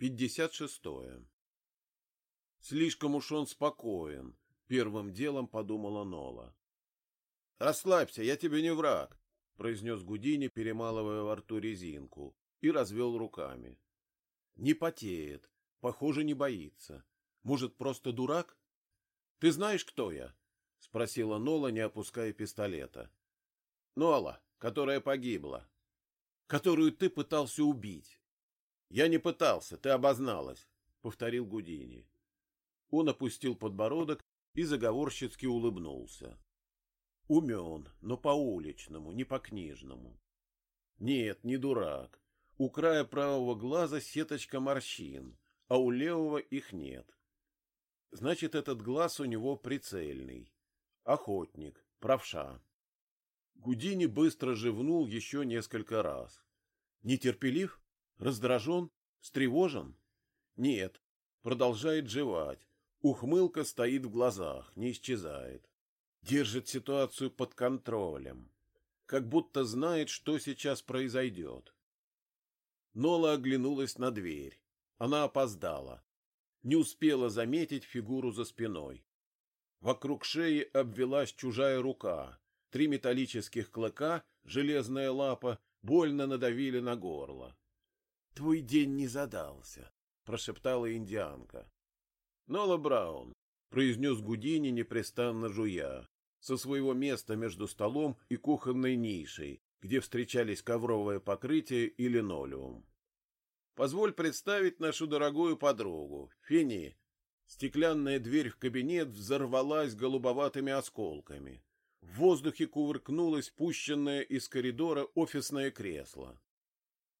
Пятьдесят шестое. Слишком уж он спокоен, первым делом подумала Нола. Расслабься, я тебе не враг, произнес Гудини, перемалывая во рту резинку, и развел руками. Не потеет, похоже, не боится. Может, просто дурак? Ты знаешь, кто я? спросила Нола, не опуская пистолета. Нола, которая погибла, которую ты пытался убить. Я не пытался, ты обозналась, повторил Гудини. Он опустил подбородок и заговорщицки улыбнулся. Умен, но по-уличному, не по-книжному. Нет, не дурак. У края правого глаза сеточка морщин, а у левого их нет. Значит, этот глаз у него прицельный. Охотник, правша. Гудини быстро живнул еще несколько раз. Нетерпелив? Раздражен? Встревожен? Нет. Продолжает жевать. Ухмылка стоит в глазах, не исчезает. Держит ситуацию под контролем. Как будто знает, что сейчас произойдет. Нола оглянулась на дверь. Она опоздала. Не успела заметить фигуру за спиной. Вокруг шеи обвелась чужая рука. Три металлических клыка, железная лапа, больно надавили на горло. — Твой день не задался, — прошептала индианка. — Нола Браун, — произнес Гудини, непрестанно жуя, со своего места между столом и кухонной нишей, где встречались ковровое покрытие и линолеум. — Позволь представить нашу дорогую подругу, Фини. Стеклянная дверь в кабинет взорвалась голубоватыми осколками. В воздухе кувыркнулось пущенное из коридора офисное кресло.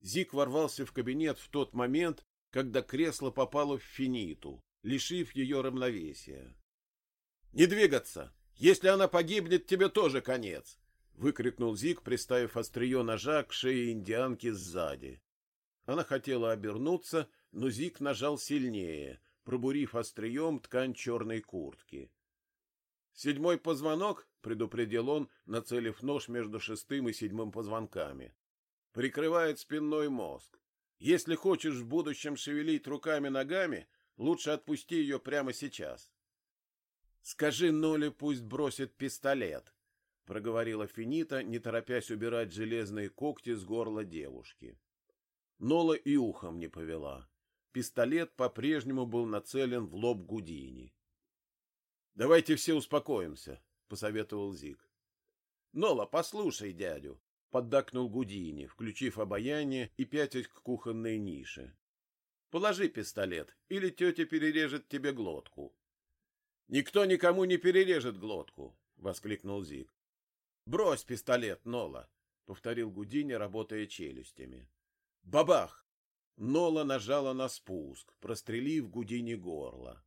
Зик ворвался в кабинет в тот момент, когда кресло попало в финиту, лишив ее равновесия. — Не двигаться! Если она погибнет, тебе тоже конец! — выкрикнул Зик, приставив острие ножа к шее индианки сзади. Она хотела обернуться, но Зик нажал сильнее, пробурив острием ткань черной куртки. «Седьмой позвонок», — предупредил он, нацелив нож между шестым и седьмым позвонками прикрывает спинной мозг. Если хочешь в будущем шевелить руками-ногами, лучше отпусти ее прямо сейчас. — Скажи Ноле, пусть бросит пистолет, — проговорила Финита, не торопясь убирать железные когти с горла девушки. Нола и ухом не повела. Пистолет по-прежнему был нацелен в лоб Гудини. — Давайте все успокоимся, — посоветовал Зик. — Нола, послушай дядю поддакнул Гудини, включив обаяние и пятясь к кухонной нише. Положи пистолет, или тетя перережет тебе глотку. Никто никому не перережет глотку, воскликнул Зик. Брось пистолет, Нола, повторил Гудини, работая челюстями. Бабах! Нола нажала на спуск, прострелив Гудини горло.